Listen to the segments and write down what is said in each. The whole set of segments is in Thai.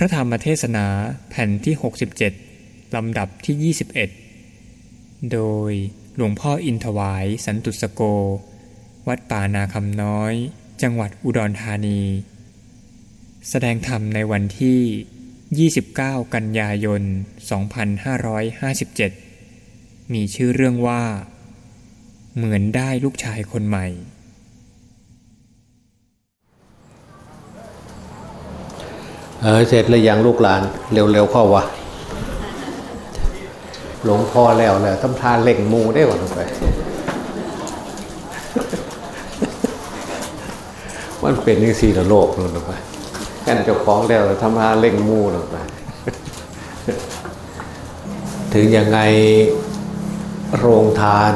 พระธรรมเทศนาแผ่นที่ 67 ลำดับที่ 21 โดยหลวงพ่ออินทวายสันตุสโก วัดป่านาคำน้อย จังหวัดอุดรธานี แสดงธรรมในวันที่ 29 กันยายน 2557 มีชื่อเรื่องว่า เหมือนได้ลูกชายคนใหม่ เออเสร็จแล้วยังลูกหลานเร็วๆเข้าวะหลวงพ่อแล้วแล้วทำทานเล่งมูได้หวลงไปมันเป็นยังสี่ละโลกลงไปกันเจ้าของแล้วทำทานเล่งมูลงไปถึงยังไงโรงทาน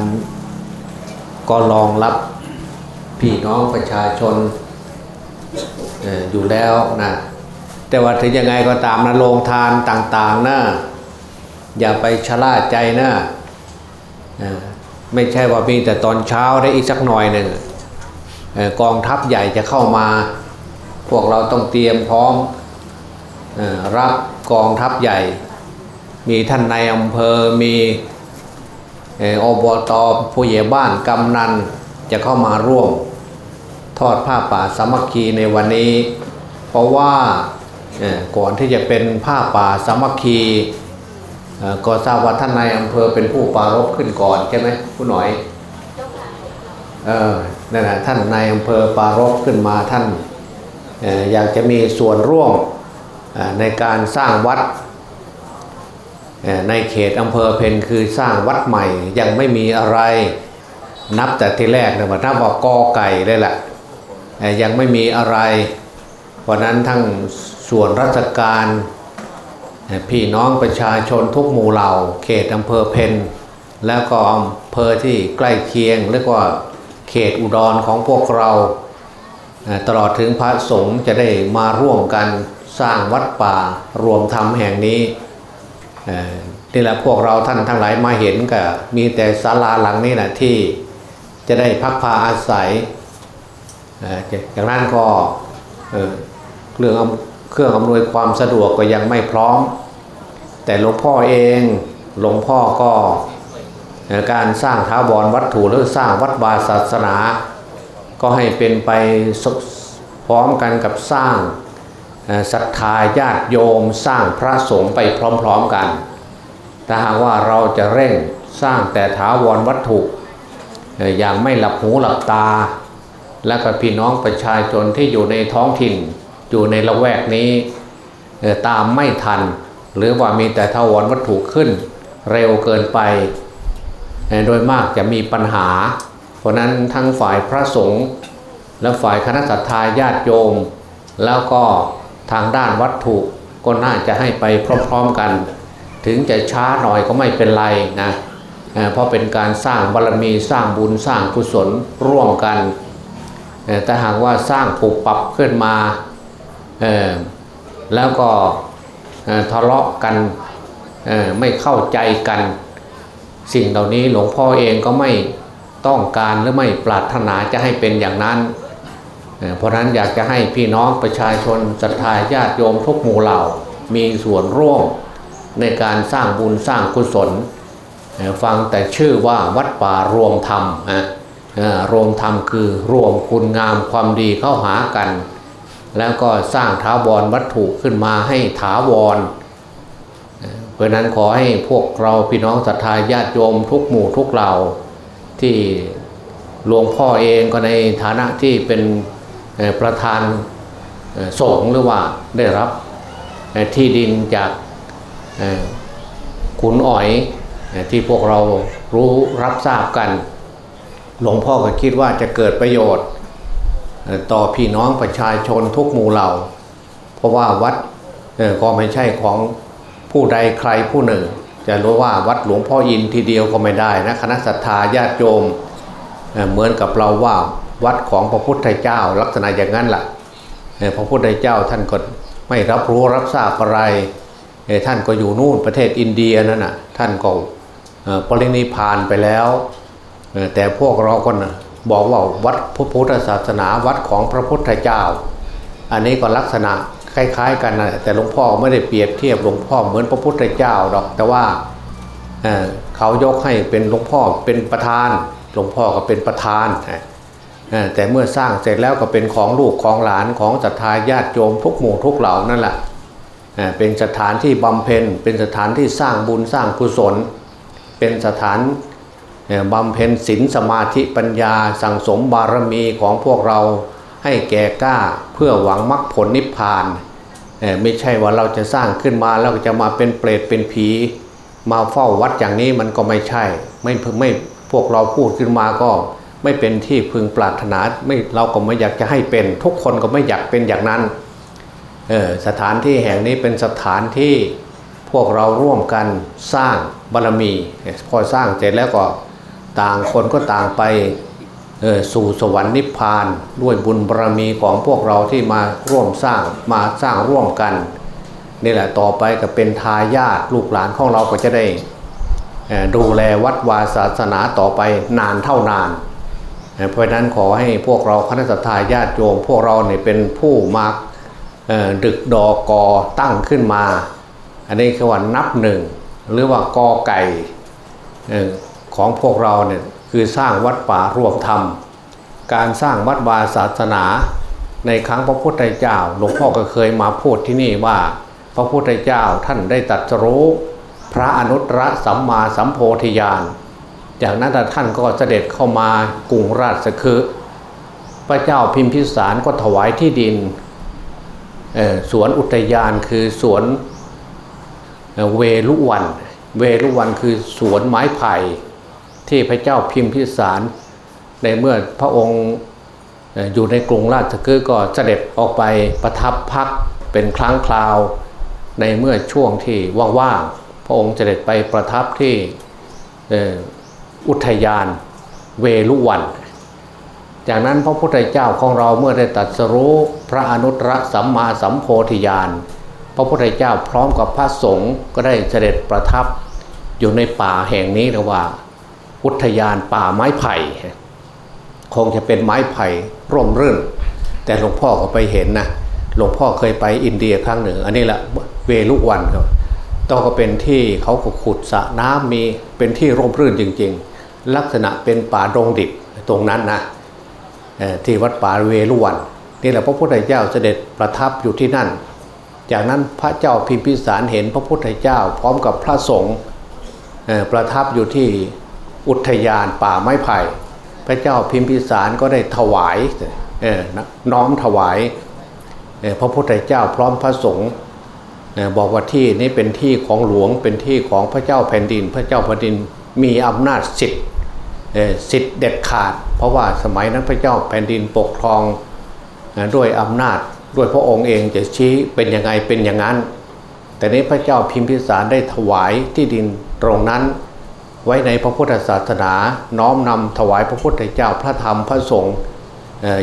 ก็รองรับพี่น้องประชาชนอยู่แล้วนะ แต่ว่าถึงยังไงก็ตามนะโรงทานต่างๆนะอย่าไปชะล่าใจนะไม่ใช่ว่ามีแต่ตอนเช้าได้อีกสักหน่อยหนึ่งกองทัพใหญ่จะเข้ามา พวกเราต้องเตรียมพร้อมรับกองทัพใหญ่ มีท่านในายอำเภอมีอบตผู้ใหญ่บ้านกำนันจะเข้ามาร่วม ทอดผ้าป่าสามัคคีในวันนี้ เพราะว่า ก่อนที่จะเป็นผ้าป่าสามัคคีเอ่อก็ทราบว่าท่านนายอำเภอเป็นผู้ปารบขึ้นก่อนใช่ไหมผู้หน่อยเออนั่นแหละท่านนายอำเภอปารบขึ้นมาท่านออยากจะมีส่วนร่วมในการสร้างวัดในเขตอำเภอเพนคือสร้างวัดใหม่ยังไม่มีอะไรนับแต่ทีแรกนะว่านับว่ากอไก่เลยแหละยังไม่มีอะไร เพราะนั้นทั้ง ส่วนราชการพี่น้องประชาชนทุกหมู่เหล่า เขตอำเภอเพนแล้วก็อำเภอที่ใกล้เคียงเรียกว่าเขตอุดรของพวกเรา ตลอดถึงพระสงฆ์จะได้มาร่วมกันสร้างวัดป่ารวมธรรมแห่งนี้นี่แหละพวกเราท่านทั้งหลายมาเห็นก็มีแต่ศาลาหลังนี้นะที่จะได้พักพาอาศัยจากนั้นก็เรื่องอ เครื่องอำนวยความสะดวกก็ยังไม่พร้อม แต่หลวงพ่อเองหลวงพ่อก็การสร้างท้าวรวัตถุหรือสร้างวัดวาศาสนา ก็ให้เป็นไปพร้อมกันกับสร้างศรัทธาญาติโยมสร้างพระสงฆ์ไปพร้อมๆกัน ถ้าหากว่าเราจะเร่งสร้างแต่ถาวรวัตถุเอ่ออย่างไม่หลับหูหลับตา และก็พี่น้องประชาชนที่อยู่ในท้องถิ่น อยู่ในละแวกนี้ตามไม่ทัน หรือว่ามีแต่ทาวรวัตถุขึ้น เร็วเกินไป โดยมากจะมีปัญหา เพราะนั้นทั้งฝ่ายพระสงฆ์และฝ่ายคณะสัตยาญาติโยม แล้วก็ทางด้านวัตถุก็น่าจะให้ไปพร้อมๆกัน ถึงจะช้าหน่อยก็ไม่เป็นไรนะเพราะเป็นการสร้างบารมีสร้างบุญสร้างกุศลร่วมกัน แต่หากว่าสร้างปรับปรับขึ้นมา แล้วก็ทะเลาะกันไม่เข้าใจกัน สิ่งเหล่านี้หลวงพ่อเองก็ไม่ต้องการหรือไม่ปรารถนาจะให้เป็นอย่างนั้นเเพราะฉะนั้นอยากจะให้พี่น้องประชาชนศรัทธาญาติโยมทุกหมู่เหล่ามีส่วนร่วมในการสร้างบุญสร้างกุศล ฟังแต่ชื่อว่าวัดป่ารวมธรรมนะเอ่อรวมธรรมคือรวมคุณงามความดีเข้าหากัน แล้วก็สร้างท้าวรวัตถุขึ้นมาให้ถาวร เพราะนั้นขอให้พวกเราพี่น้องศรัทธาญาติโยมทุกหมู่ทุกเหล่า ที่หลวงพ่อเองก็ในฐานะที่เป็นประธานสงฆ์หรือว่าได้รับที่ดินจากขุนอ๋อยที่พวกเรารู้รับทราบกัน หลวงพ่อก็คิดว่าจะเกิดประโยชน์ ต่อพี่น้องประชาชนทุกหมู่เหล่า เพราะว่าวัดก็ไม่ใช่ของผู้ใดใครผู้หนึ่ง จะรู้ว่าวัดหลวงพ่ออินทีเดียวก็ไม่ได้นะคณะศรัทธาญาติโยมเหมือนกับเราว่าวัดของพระพุทธเจ้าลักษณะอย่างนั้นแหละเอ่อพระพุทธเจ้าท่านก็ไม่รับรู้รับทราบอะไรท่านก็อยู่นู่นประเทศอินเดียนั่นน่ะท่านก็เอ่อปรินิพานไปแล้วแต่พวกเราก็นะ บอกว่าวัดพระพุทธศาสนาวัดของพระพุทธเจ้า อันนี้ก็ลักษณะคคล้าย ๆ กันนะแต่หลวงพ่อไม่ได้เปรียบเทียบหลวงพ่อเหมือนพระพุทธเจ้าหรอกแต่ว่าเเขายกให้เป็นหลวงพ่อเป็นประธาน หลวงพ่อก็เป็นประธานแต่เมื่อสร้างเสร็จแล้วก็เป็นของลูกของหลานของศรัทธาญาติโยมทุกหมู่ทุกเหล่านั่นแหละเป็นสถานที่บำเพ็ญเป็นสถานที่สร้างบุญสร้างกุศล เป็นสถาน บำเพ็ญศีลสมาธิปัญญาสั่งสมบารมีของพวกเราให้แก่กล้าเพื่อหวังมรรคผลนิพพานไม่ใช่ว่าเราจะสร้างขึ้นมาแล้วจะมาเป็นเปรตเป็นผี มาเฝ้าวัดอย่างนี้มันก็ไม่ใช่ ไม่ไม่พวกเราพูดขึ้นมาก็ไม่เป็นที่พึงปรารถนาไม่เราก็ไม่อยากจะให้เป็น ทุกคนก็ไม่อยากเป็นอย่างนั้นสถานที่แห่งนี้เป็นสถานที่พวกเราร่วมกันสร้างบารรมี พอสร้างเสร็จแล้วก็ ต่างคนก็ต่างไปสู่สวรรค์นิพพานด้วยบุญบารรมีของพวกเราที่มาร่วมสร้างมาสร้างร่วมกันนี่แหละต่อไปก็เป็นทายาทลูกหลานของเราก็จะได้ดูแลวัดวาศาสนาต่อไปนานเท่านาน เพราะนั้นขอให้พวกเราคณะทาญาติโยมพวกเราเนี่ยเป็นผู้มาดึกดอกอตั้งขึ้นมา อันนี้คือว่านับหนึ่งหรือว่ากอไก่ ของพวกเราเนี่ยคือสร้างวัดป่ารวมธรรม การสร้างวัดวาศาสนา ในครั้งพระพุทธเจ้า หลวงพ่อก็เคยมาพูดที่นี่ว่า พระพุทธเจ้าท่านได้ตัดรู้พระอนุตตรสัมมาสัมโพธิญาณจากนั้นท่านก็เสด็จเข้ามากรุงราชคฤห์พระเจ้าพิมพิสารก็ถวายที่ดินสวนอุทยานคือสวนเวลุวัน เวลุวันคือสวนไม้ไผ่ ที่พระเจ้าพิมพิสารในเมื่อพระองค์อยู่ในกรุงราชคฤห์ก็เสด็จออกไปประทับพักเป็นครั้งคราว ในเมื่อช่วงที่ว่างๆพระองค์เสด็จไปประทับที่อุทยานเวลุวัน จากนั้นพระพุทธเจ้าของเราเมื่อได้ตัดสรู้พระอนุตตรสัมมาสัมโพธิญาณพระพุทธเจ้าพร้อมกับพระสงฆ์ก็ได้เสด็จประทับอยู่ในป่าแห่งนี้นะว่า อุทยานป่าไม้ไผ่คงจะเป็นไม้ไผ่ร่มรื่น แต่หลวงพ่อก็ไปเห็นนะหลวงพ่อเคยไปอินเดียครั้งหนึ่ง อันนี้แหละเวลุวันครับต้องก็เป็นที่เขาขุดสระน้ำมีเป็นที่ร่มรื่นจริง ๆ ลักษณะเป็นป่าดงดิบตรงนั้นนะที่วัดป่าเวลุวันนี่แหละพระพุทธเจ้าเสด็จประทับอยู่ที่นั่น จากนั้นพระเจ้าพิมพิสารเห็นพระพุทธเจ้า พร้อมกับพระสงฆ์ประทับอยู่ที่ อุทยานป่าไม้ไผ่ พระเจ้าพิมพิสารก็ได้ถวายน้อมถวายพระพุทธเจ้าพร้อมพระสงฆ์บอกว่าที่นี้เป็นที่ของหลวงเป็นที่ของพระเจ้าแผ่นดิน พระเจ้าแผ่นดินมีอำนาจสิทธิ์สิทธิ์เด็ดขาด เพราะว่าสมัยนั้นพระเจ้าแผ่นดินปกครองด้วยอำนาจด้วยพระองค์เองจะชี้เป็นยังไงเป็นอย่างนั้น แต่นี้พระเจ้าพิมพิสารได้ถวายที่ดินตรงนั้น ไว้ในพระพุทธศาสนาน้อมนำถวายพระพุทธเจ้าพระธรรมพระสงฆ์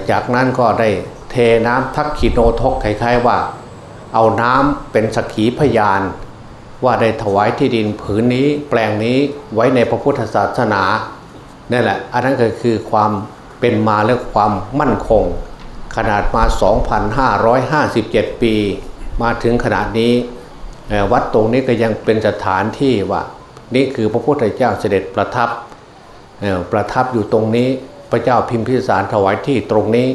จากนั้นก็ได้เทน้ำทักขีโนทกคล้ายๆว่า เอาน้ำเป็นสักขีพยาน ว่าได้ถวายที่ดินผืนนี้แปลงนี้ไว้ในพระพุทธศาสนานี่แหละอันนั้นก็คือความเป็นมาและความมั่นคง ขนาดมา 2,557 ปี มาถึงขนาดนี้วัดตรงนี้ก็ยังเป็นสถานที่ว่า นี่คือพระพุทธเจ้าเสด็จประทับประทับอยู่ตรงนี้พระเจ้าพิมพิสารถวายที่ตรงนี้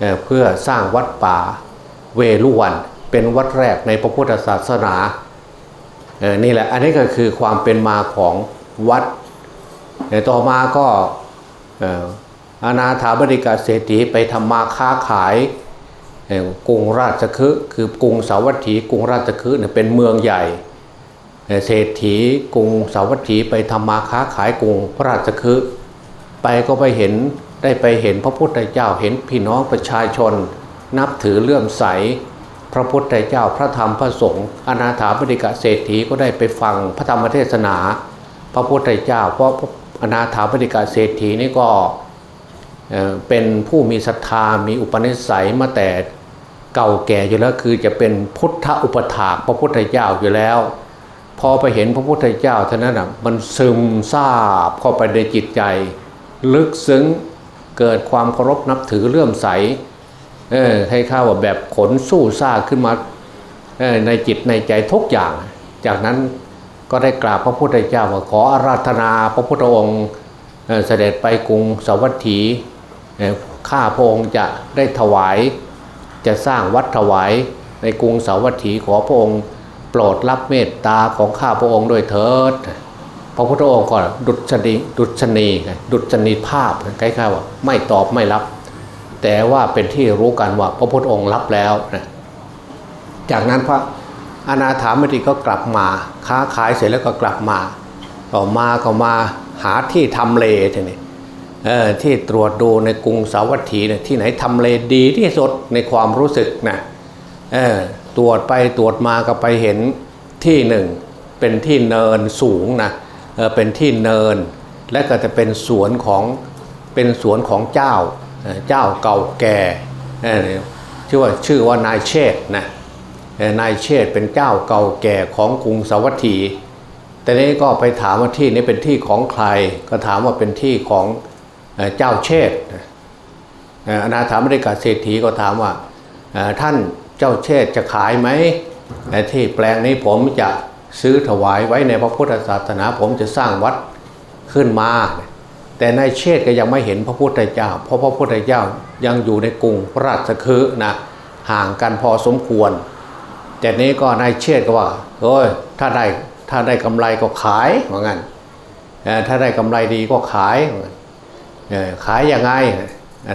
เเพื่อสร้างวัดป่าเวลุวัน เป็นวัดแรกในพระพุทธศาสนานี่แหละอันนี้ก็คือความเป็นมาของวัดต่อมาก็อาณาถาบริกาเศรษฐีไปทำมาค้าขายกรุงราชคฤห์คือกรุงสาวัตถีกรุงราชคฤห์เป็นเมืองใหญ่ เศรษฐีกรุงสาวัตถีไปทำมาค้าขายกรุงพระราชคฤห์ไปก็ไปเห็นได้ไปเห็นพระพุทธเจ้าเห็นพี่น้องประชาชน นับถือเลื่อมใส พระพุทธเจ้าพระธรรมพระสงฆ์อนาถาบดิกะเศรษฐีก็ได้ไปฟังพระธรรมเทศนา พระพุทธเจ้า เพราะอนาถาบดิกะเศรษฐีนี่ก็เป็นผู้มีศรัทธามีอุปนิสัยมาแต่เก่าแก่อยู่แล้วคือจะเป็นพุทธอุปถากพระพุทธเจ้าอยู่แล้ว พอไปเห็นพระพุทธเจ้าเท่านั้นอะมันซึมซาบเข้าไปในจิตใจ ลึกซึ้งเกิดความเคารพนับถือเลื่อมใสเออให้ข้าว่าแบบขนสู้ซาขึ้นมาในจิตในใจทุกอย่าง จากนั้นก็ได้กราบพระพุทธเจ้าว่าขออาราธนาพระพุทธองค์เสด็จไปกรุงสวัสดีข้าพระองค์จะได้ถวาย จะสร้างวัดถวายในกรุงสาวัตถีขอพระองค์ โปรดรับเมตตาของข้าพระองค์ด้วยเถิดพระพุทธองค์ก็ดุจนีดุจนีดุจนีภาพใกล้ๆว่าไม่ตอบไม่รับ แต่ว่าเป็นที่รู้กันว่าพระพุทธองค์รับแล้วนะจากนั้นพระอนาถามติก็กลับมา ค้าขายเสร็จแล้วก็กลับมาต่อมาก็มาหาที่ทำเลทีนี้ที่ตรวจดูในกรุงสาวัตถีเนี่ยที่ไหนทำเลดีที่สุดในความรู้สึกนะ ตรวจไปตรวจมาก็ไปเห็นที่หนึ่งเป็นที่เนินสูงนะเเป็นที่เนิน และก็จะเป็นสวนของเป็นสวนของเจ้าเจ้าเก่าแก่ชื่อว่าชื่อว่านายเชษนะนายเชษเป็นเจ้าเก่าแก่ของกรุงสาวัตถี แต่นี้ก็ไปถามว่าที่นี้เป็นที่ของใคร ก็ถามว่าเป็นที่ของเจ้าเชษอนาถามริกาเศรษฐีก็ถามว่าท่าน เจ้าเชษจะขายไหมที่แปลงนี้ผมจะซื้อถวายไว้ในพระพุทธศาสนา ผมจะสร้างวัดขึ้นมา แต่นายเชษก็ยังไม่เห็นพระพุทธเจ้า เพราะพระพุทธเจ้ายังอยู่ในกรุงพระราชคฤห์นะห่างกันพอสมควร แต่นี้ก็นายเชษก็ว่าเฮ้ยถ้าได้ถ้าได้กำไรก็ขายเหมือนกันถ้าได้กำไรดีก็ขายขายยังไง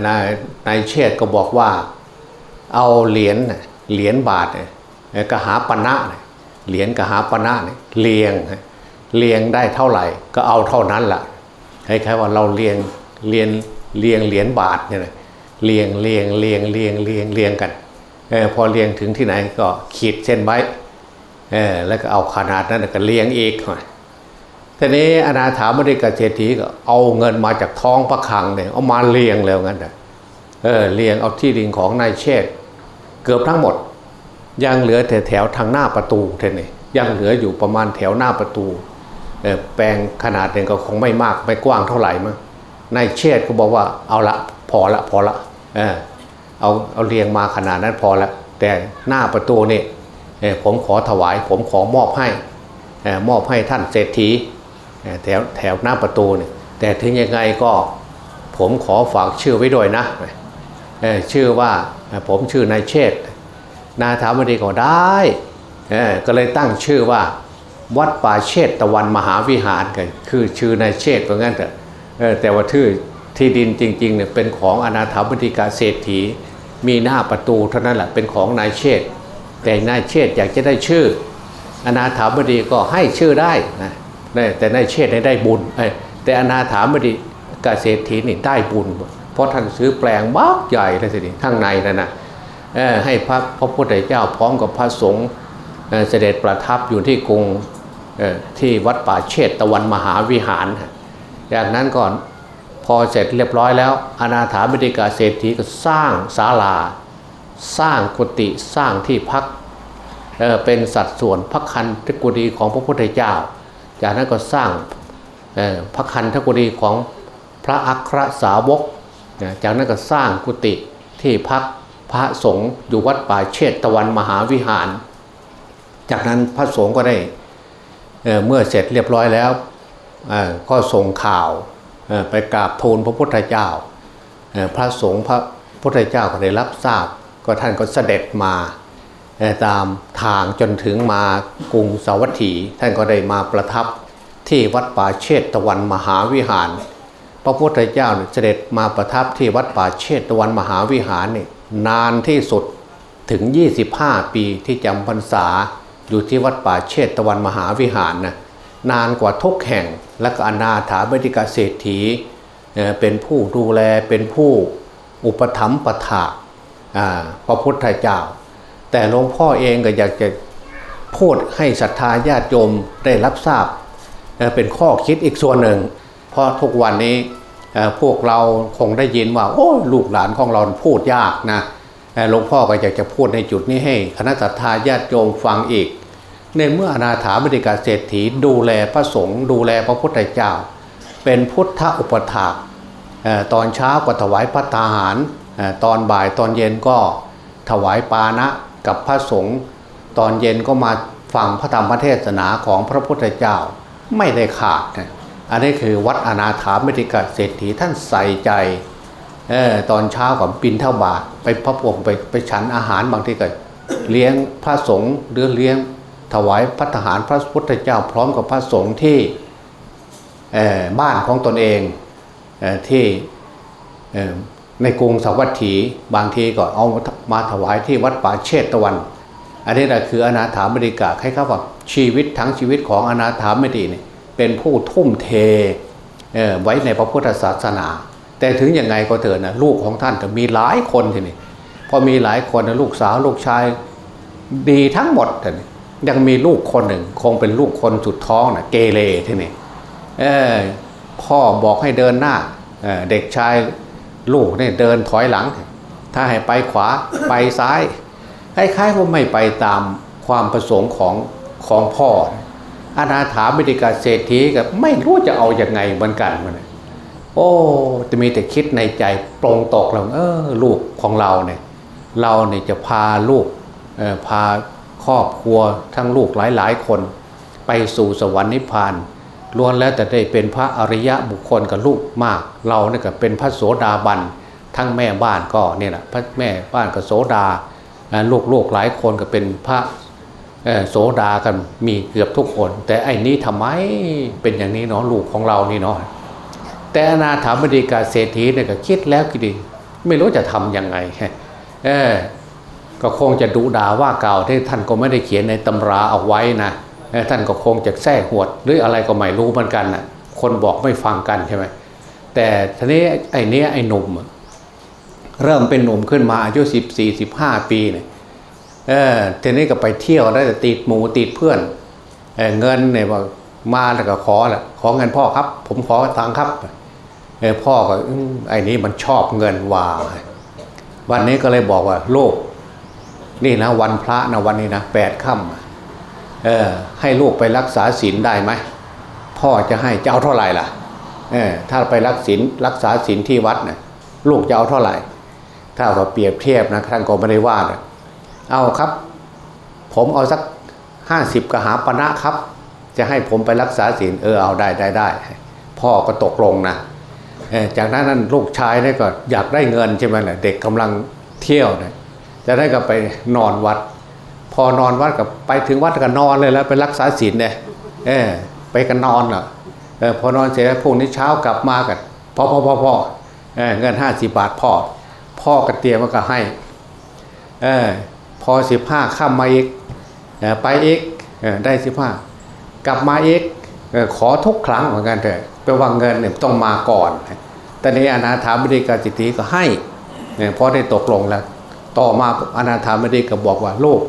นายนายเชษก็บอกว่าเอาเหรียญ เหรียญบาทกหาปณะเหรียญกหาปณะเลียงเลียงได้เท่าไหร่ ก็เอาเท่านั้นละ่ะคล้ายๆว่าเราเลียงเลียงเลียงเหรียญบาทเนี่ยเลียงเลียงเลียงเลียงเลียงเลียงกันอพอเลียงถึงที่ไหนก็ขีดเส้นไว้แล้วก็เอาขนาดนั้นก็เลียงอีกทีนี้อนาถามริกาเศรษฐีก็เอาเงินมาจากท้องพระคลังเนี่ยเอามาเลียงแล้วงั้นเออเลียงเอาที่ดินของนายเชษ เกือบทั้งหมด ยังเหลือแต่แถวทางหน้าประตูเท่านี่ยังเหลืออยู่ประมาณแถวหน้าประตูแปลงขนาดหนึ่งก็คงไม่มากไม่กว้างเท่าไหร่มั้งนายเชษก็บอกว่าเอาละพอละพอละเออเอาเอาเรียงมาขนาดนั้นพอละแต่หน้าประตูนี่ผมขอถวาย ผมขอมอบให้มอบให้ท่านเศรษฐีแถวแถวหน้าประตูเนี่ยแต่ถึงยังไงก็ผมขอฝากชื่อไว้ด้วยนะ ชื่อว่าผมชื่อนายเชษนาถามดีก็ได้ก็เลยตั้งชื่อว่า วัดป่าเชษตะวันมหาวิหารกันคือชื่อนายเชษเพราะงั้นแต่แต่ว่าชื่อที่ดินจริงๆเนี่ยเป็นของอนาถาบดิกาเศรษฐี มีหน้าประตูเท่านั้นแหละเป็นของนายเชษแต่นายเชษอยากจะได้ชื่อ อนาถาบดีก็ให้ชื่อได้นะแต่นายเชษได้บุญแต่อนาถาบดีกาเศรษฐีนี่ได้บุญ เพราะท่านซื้อแปลงบ้าใหญ่เลยสิข้างในนั่นนะให้พระพระพุทธเจ้าพร้อมกับพระสงฆ์เสด็จประทับอยู่ที่กรุงที่วัดป่าเชตตะวันมหาวิหารจากนั้นก่อนพอเสร็จเรียบร้อยแล้วอนาถาบิดิกาเศรษฐีก็สร้างศาลา สร้างกุฏิสร้างที่พักเเป็นสัดส่วนพระคันธกุฎีของพระพุทธเจ้า จากนั้นก็สร้างพระคันธกุฎีของพระอัครสาวก จากนั้นก็สร้างกุฏิที่พักพระสงฆ์อยู่วัดป่าเชตตะวันมหาวิหาร จากนั้นพระสงฆ์ก็ได้เเมื่อเสร็จเรียบร้อยแล้วก็ส่งข่าวไปกราบทูลพระพุทธเจ้า พระสงฆ์พระพุทธเจ้าก็ได้รับทราบ ก็ท่านก็เสด็จมาตามทางจนถึงมากรุงสาวัตถี ท่านก็ได้มาประทับที่วัดป่าเชตตะวันมหาวิหาร พระพุทธเจ้าเสด็จมาประทับที่วัดป่าเชตวันมหาวิหารนี่นานที่สุดถึง 25 ปีที่จำพรรษาอยู่ที่วัดป่าเชตวันมหาวิหารนะนานกว่าทุกแห่งและก็อนาถาบดิกาเศรษฐีเป็นผู้ดูแลเป็นผู้อุปถัมภ์ประถาพระพุทธเจ้า แต่หลวงพ่อเองก็อยากจะพูดให้ศรัทธาญาติโยมได้รับทราบ เป็นข้อคิดอีกส่วนหนึ่ง เพราะทุกวันนี้พวกเราคงได้ยินว่า โอ้ลูกหลานของเราพูดยากนะหลวงพ่อก็อยากจะพูดในจุดนี้ให้ คณะสัตยาญาติโยมฟังอีก ในเมื่ออนาถาบริกาเศรษฐีดูแลพระสงฆ์ดูแลพระพุทธเจ้า เป็นพุทธอุปถากตอนเช้าก็ถวายพระทหาร ตอนบ่ายตอนเย็นก็ถวายปานะกับพระสงฆ์ตอนเย็นก็มาฟังพระธรรมเทศนาของพระพุทธเจ้าไม่ได้ขาดนะ อันนี้คือวัดอนาถาเมติกาเศรษฐีท่านใส่ใจออตอนเช้ากับปินเท่าบาทไปพระพงไปไปฉันอาหารบางทีก็เลี้ยงพระสงฆ์หรือเลี้ยงถวายพัฒหารพระพุทธเจ้าพร้อมกับพระสงฆ์ที่บ้านของตนเองเอที่ในกรุงสวัสดีบางทีก็เอามาถวายที่วัดป่าเชตตะวัน อันนี้แหละคืออนาถามริกาให้เขาบอกชีวิตทั้งชีวิตของอนาถามริเนี่ย เป็นผู้ทุ่มเทไว้ในพระพุทธศาสนา แต่ถึงยังไงก็เถอะนะลูกของท่านก็มีหลายคนทีนี้พอมีหลายคนนะลูกสาวลูกชายดีทั้งหมดทีนี้ยังมีลูกคนหนึ่งคงเป็นลูกคนสุดท้องนะเกเรทีนี้พ่อบอกให้เดินหน้าเเด็กชายลูกเนี่ยเดินถอยหลัง ถ้าให้ไปขวาไปซ้ายคล้ายๆว่าไม่ไปตามความประสงค์ของของพ่อ อนาถาบิดิกาเศรษฐีกับไม่รู้จะเอาอยัางไงเหมือนกันมันโอ้จะมีแต่คิดในใจปรงตกเราเออลูกของเราเนี่ย เราเนี่ยจะพาลูกพาครอบครัวทั้งลูกหลายๆ คน ไปสู่สวรรค์นิพพานล้วนแล้วแต่ได้เป็นพระอริยะบุคคลกับลูกมาก เราเนี่ยก็เป็นพระโสดาบันทั้งแม่บ้านก็เนี่ยแหละพระแม่บ้านก็โสดาลูกลูกหลายคนก็เป็นพระ โสดากันมีเกือบทุกคน แต่ไอ้นี้ทำไมเป็นอย่างนี้เนาะลูกของเรานี่เนาะแต่อนาถามดีกาเศรษฐีเนี่ยก็คิดแล้วคิดดีไม่รู้จะทํำยังไงเออก็คงจะดุด่าว่าเก่าที่ท่านก็ไม่ได้เขียนในตำราเอาไว้นะท่านก็คงจะแท้หวด หรืออะไรก็ไม่รู้เหมือนกันนะ่ะคนบอกไม่ฟังกันใช่ไหมแต่ทีนี้ไอ้นี้ไอ้หนุ่ม เริ่มเป็นหนุ่มขึ้นมาอายุสิบสี่สิบห้าปีเนี่ย เออทีนี้ก็ไปเที่ยวได้แต่ติดหมูติดเพื่อนเเงินเนี่ยว่ามาแล้วก็ขอแหละขอเงินพ่อครับ ผมขอตังค์ครับเออพ่อก็ไอ้นี้มันชอบเงินว่าวันนี้ก็เลยบอกว่าโลก นี่นะวันพระนะวันนี้นะแปดค่ำเออให้ลูกไปรักษาศีลได้ไหมพ่อจะให้จะเอาเท่าไหร่ล่ะเออถ้าไปรักศีลรักษาศีลที่วัดนะลูกจะเอาเท่าไหร่ ถ้าเราเปรียบเทียบนะท่านก็ไม่ได้ว่านะ เอาครับ ผมเอาสักห้าสิบกหาปณะครับ จะให้ผมไปรักษาศีลเออเอาได้ได้ได้ พ่อก็ตกลงนะจากนั้นนั้นลูกชายนี่ก็อยากได้เงินใช่ไหมล่ะเด็กกำลังเที่ยวเนี่ยจะได้ก็ไปนอนวัด พอนอนวัดกับไปถึงวัดก็นอนเลยแล้วไปรักษาศีลเนี่ยเออไปกันนอนเหรอเออพอนอนเสร็จแล้วพรุ่งนี้เช้ากลับมากันพ่อพ่อพ่อพ่อเออเงินห้าสิบบาทพ่อพ่อก็เตรียมมาก็ให้เออ พอสิบห้าข้ามมาอีกไปอีกได้สิบห้ากลับมาอีกขอทุกครั้งเหมือนกันเถอะไปวางเงินเนี่ยต้องมาก่อน แต่ในอนาถาบดีกาจิตีก็ให้เพราะได้ตกลงแล้ว ต่อมาอนาถาบดีก็บอกว่าโลก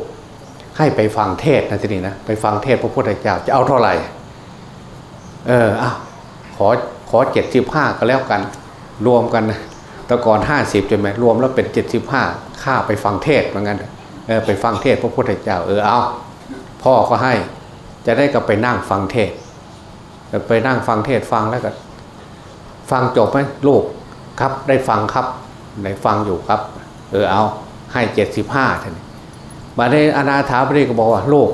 ให้ไปฟังเทศนะทีนี้นะไปฟังเทศพระพุทธเจ้าจะเอาเท่าไหร่ เอออะขอขอเจ็ดสิบห้าก็แล้วกัน รวมกันแต่ก่อนห้าสิบจนไหมรวมแล้วเป็นเจ็ดสิบห้าค่าไปฟังเทศเหมือนกันเออ ไปฟังเทศพระพุทธเจ้าเออเอาพ่อก็ให้จะได้ก็ไปนั่งฟังเทศไปนั่งฟังเทศฟังแล้วก็ ฟังจบไหมลูกครับได้ฟังครับได้ฟังอยู่ครับ เออเอาให้เจ็ดสิบห้าท่านมาในอนาถาบดีก็บอกว่าลูก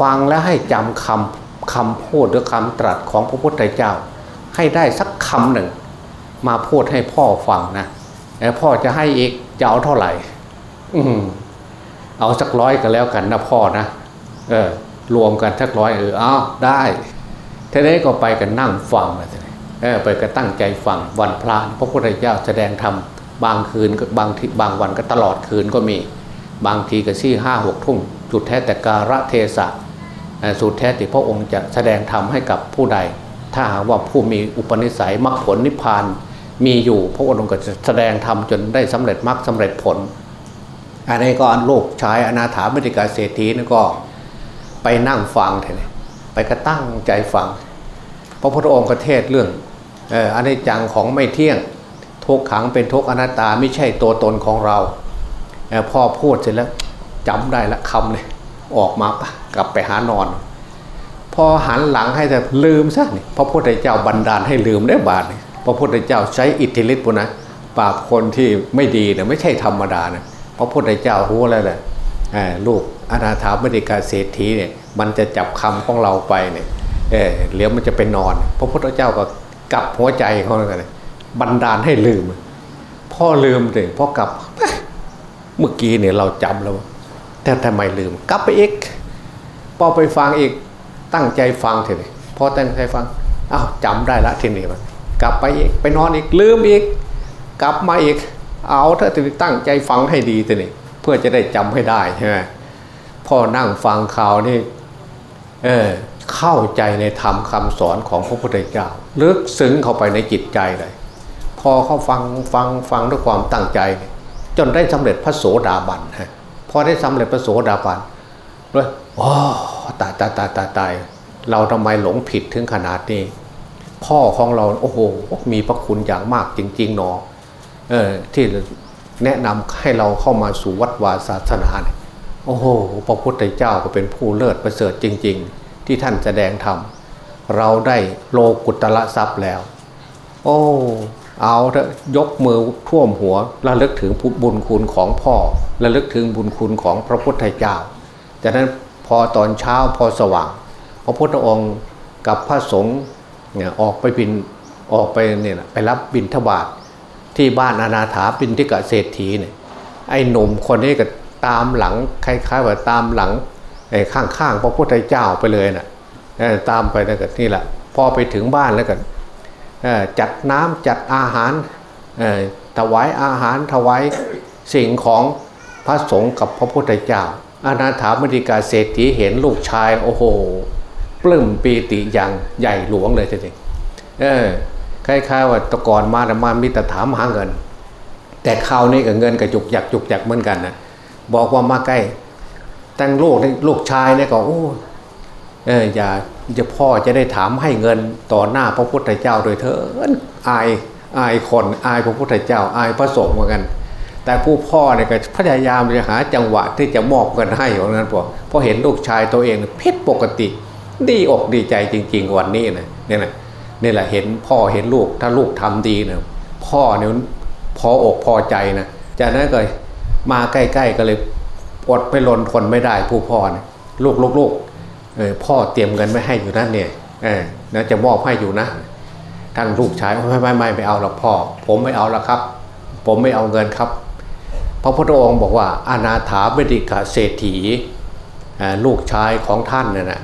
ฟังแล้วให้จำคำคำพูดหรือคำตรัสของพระพุทธเจ้า ให้ได้สักคำหนึ่ง มาพูดให้พ่อฟังนะแล้วพ่อจะให้อีกจะเอาเท่าไหร่ อืมเอาสักร้อยก็แล้วกันนะพ่อนะเออ รวมกันสักร้อยเออเอาได้ทีนี้ก็ไปกันนั่งฟังเลยเออไปก็ตั้งใจฟังวันพระพระพุทธเจ้าแสดงธรรมบางคืนก็บางทีบางวันก็ตลอดคืนก็มี บางทีก็สี่ห้าหกทุ่มจุดแท้แต่การะเทศะสุดแท้ที่พระองค์จะแสดงธรรมให้กับผู้ใด ถ้าหากว่าผู้มีอุปนิสัยมรรคผลนิพพานมีอยู่ พระองค์ก็จะแสดงธรรมจนได้สำเร็จมรรคสาเร็จผล อันนี้ก็อันโลกชายอนาถามิติกาเศรษฐีนี่นก็ไปนั่งฟังเลยไปก็ตั้งใจฟัง พระพุทธองค์ก็เทศเรื่องอันนี้จังของไม่เที่ยงทุกขังเป็นทุกอนัตตาไม่ใช่ตัวตนของเราพ่อพูดเสร็จแล้วจำได้ละคำเลยออกมาปะกลับไปหานอน พอหันหลังให้แต่ลืมซะนี่พระพุทธเจ้าบันดาลให้ลืมได้บาทพระพุทธเจ้าใช้อิทธิฤทธิ์ปุนะปปราบคนที่ไม่ดีเนะไม่ใช่ธรรมดานะ พระพุทธเจ้ารู้แล้วแหละลูกอนาถาบดิกาเศรษฐีเนี่ยมันจะจับคำของเราไปเนี่ยเออเลี้ยวมันจะไปนอน พระพุทธเจ้าก็กลับหัวใจเขาเลยบันดาลให้ลืม พ่อลืมเลยพ่อกลับ เมื่อกี้เนี่ยเราจำแล้ว แต่ทำไมลืม กลับไปอีกพอไปฟังอีกตั้งใจฟังเถอะพอตั้งใจฟังอ้าวจำได้ละทีนี้มันกลับไปอีกไปนอนอีกลืมอีก กลับมาอีก เอาถ้าจะตั้งใจฟังให้ดีทีนี้เพื่อจะได้จำให้ได้ใช่ไหมพ่อนั่งฟังข่าวนี่เออเข้าใจในธรรมคาสอนของพระพุทธเจ้าลึกซึ้งเข้าไปในจิตใจเลย พอเขาฟังฟังฟังด้วยความตั้งใจ จนได้สำเร็จพระโสดาบันฮะพอได้สำเร็จพระโสดาบันด้วยโอ้ตายตายตายตายตายเราทำไมหลงผิดถึงขนาดนี้ พ่อของเราโอ้โหมีพระคุณอย่างมากจริงๆหนอเออ ที่แนะนำให้เราเข้ามาสู่วัดวาศาสนาเนี่ยโอ้โหพระพุทธเจ้าก็เป็นผู้เลิศประเสริฐจริง ๆ ที่ท่านแสดงธรรมเราได้โลกุตละทรัพย์แล้ว โอ้ เอาเถอะยกมือท่วมหัวระลึกถึงบุญคุณของพ่อระลึกถึงบุญคุณของพระพุทธเจ้า จากนั้นพอตอนเช้าพอสว่าง พระพุทธองค์กับพระสงฆ์เนี่ยออกไปบินออกไปเนี่ยไปรับบินทบาท ที่บ้านอนาถาบินทิกะเศรษฐีเนี่ยไอ้หนุ่มคนนี้ก็ตามหลังคล้ายๆว่าตามหลังไอ้ข้างๆพระพุทธเจ้าไปเลยนะ่ะตามไปแล้วก็นี่แหละพอไปถึงบ้านแล้วกันจัดน้ำจัดอาหารถวายอาหารถวายสิ่งของพระสงฆ์กับพระพุทธเจ้าอนาถามดิกาเศรษฐีเห็นลูกชายโอ้โหปลื้มปีติอย่างใหญ่หลวงเลยทีเดียว คล้ายๆว่าตะกอนมาแต่มามีแต่ถามหาเงิน แต่ข้าวนี่กับเงินกับจุกหยักจุกหยักเหมือนกันนะบอกว่ามาใกล้ตั้งลูกลูกชายเนี่ยก็โอ้เอออย่าจะพ่อจะได้ถามให้เงินต่อหน้าพระพุทธเจ้าโดยเธออายอายคนอายพระพุทธเจ้าอายพระสงฆ์เหมือนกัน แต่ผู้พ่อเนี่ยก็พยายามจะหาจังหวะที่จะมอบเงินให้ของนั้นพอพอเห็นลูกชายตัวเองพิษปกติ ดีอกดีใจจริง ๆ วันนี้นะเนี่ยนะ นี่แหละเห็นพ่อเห็นลูกถ้าลูกทำดีเนี่ยพ่อเนี่ยพออกพอใจนะจากนั้นก็มาใกล้ๆก็เลยอดไม่ลนทนไม่ได้ผู้พ่อเนี่ยลูกลูกลูกเออพ่อเตรียมเงินไม่ให้อยู่นั่นเนี่ยเออนะจะมอบให้อยู่นะทางลูกชายไม่ไม่ไม่ไม่เอาหรอกพ่อ ผมไม่เอาละครับ ผมไม่เอาเงินครับพระพุทธองค์บอกว่าอนาถาเบดิกาเศรษฐีลูกชายของท่านเนี่ยนะ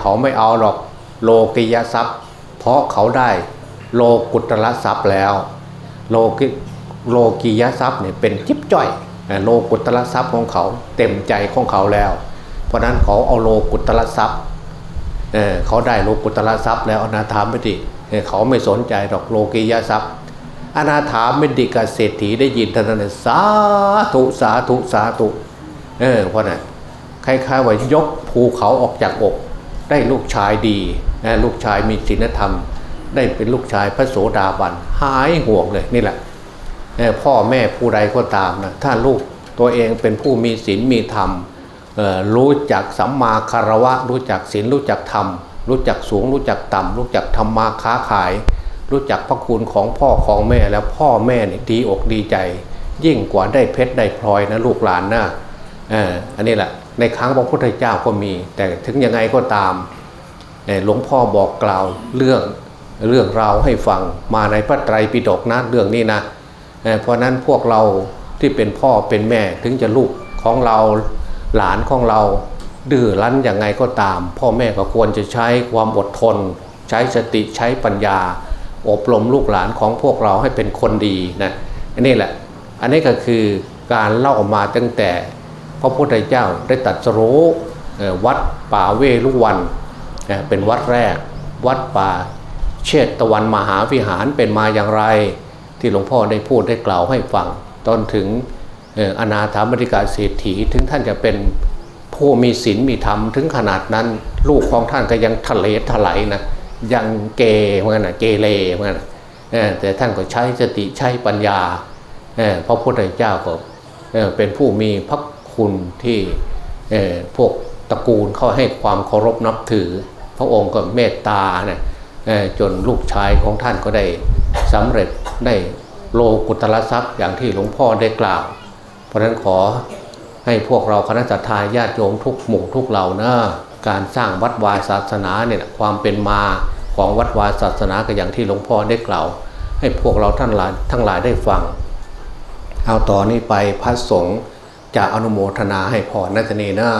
เขาไม่เอาหรอกโลกิยทรัพย์ เพราะเขาได้โลกุตละทรัพย์แล้ว โลกิโลกิยทรัพย์เนี่ยเป็นจิ๊บจ้อยโลกุตละทรัพย์ของเขาเต็มใจของเขาแล้ว เพราะนั้นเขาเอาโลกุตละทรัพย์เเขาได้โลกุตละทรัพย์แล้วอนาถาเบดิเขาไม่สนใจดอกโลกิยทรัพย์อนาถาเมดิกาเศรษฐีได้ยินท่านนั้นสาธุสาธุสาธุเออเพราะนั้นคล้ายๆว่ายกภูเขาออกจากอก ได้ลูกชายดีนะลูกชายมีศีลธรรม ได้เป็นลูกชายพระโสดาบันหายห่วงเลยนี่แหละพ่อแม่ผู้ใดก็ตามนะถ้าลูกตัวเองเป็นผู้มีศีลมีธรรมรู้จักสัมมาคารวะ รู้จักศีลรู้จักธรรม รู้จักสูง รู้จักต่ำรู้จักธรรมาค้าขาย รู้จักพระคุณของพ่อของแม่แล้วพ่อแม่นี่ดีอกดีใจ ยิ่งกว่าได้เพชรได้พลอยนะลูกหลานนะอันนี้แหละ ในครั้งพระพุทธเจ้าก็มี แต่ถึงยังไงก็ตามหลวงพ่อบอกกล่าวเรื่องเรื่องราวให้ฟังมาในพระไตรปิฎกนะเรื่องนี้นะเพราะนั้นพวกเราที่เป็นพ่อเป็นแม่ถึงจะลูกของเราหลานของเรา ดื้อรั้นย่างไงก็ตาม พ่อแม่ก็ควรจะใช้ความอดทน ใช้สติใช้ปัญญา อบรมลูกหลานของพวกเราให้เป็นคนดีนะอันนี้แหละ อันนี้ก็คือการเล่ามาตั้งแต่ พระพุทธเจ้าได้ตัดสรู้วัดป่าเวลุวันเป็นวัดแรก วัดป่าเชตตะวันมหาวิหารเป็นมาอย่างไร ที่หลวงพ่อได้พูดได้กล่าวให้ฟังตอนถึงอนาถามริกาเศรษฐีถึงท่านจะเป็นผู้มีศีลมีธรรมถึงขนาดนั้น ลูกของท่านก็ยังทะเลถลายนะยังเกเหมือนกันเกเรเหมือนกันแต่ท่านก็ใช้สติใช้ปัญญาเพราะพระพุทธเจ้าก็เป็นผู้มีพระ คุณที่พวกตระกูลเขาให้ความเคารพนับถือ พระองค์ก็เมตตาเนี่ยจนลูกชายของท่านก็ได้สำเร็จได้โลกุตละทรัพย์อย่างที่หลวงพ่อได้กล่าว เพราะนั้นขอให้พวกเราคณะทาญาติโยมทุกหมู่ทุกเหล่านะการสร้างวัดวายศาสนาเนี่ยความเป็นมาของวัดวายศาสนาก็อย่างที่หลวงพ่อได้กล่าว ให้พวกเราท่านหลายทั้งหลายได้ฟัง เอาต่อนนี้ไปพระสงฆ์ จะอนุโมทนาให้พรนัตเนีนะ